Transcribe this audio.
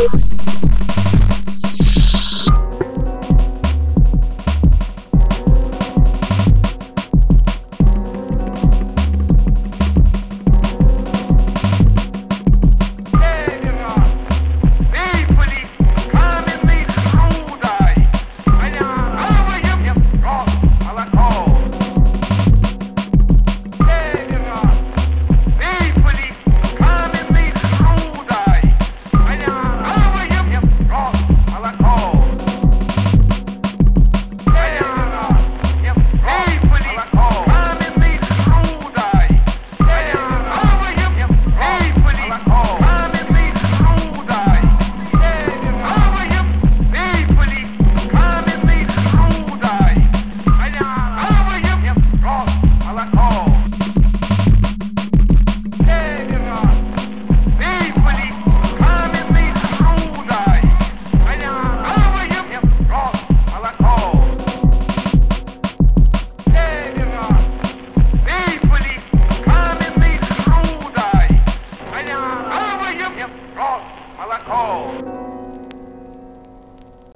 Bye.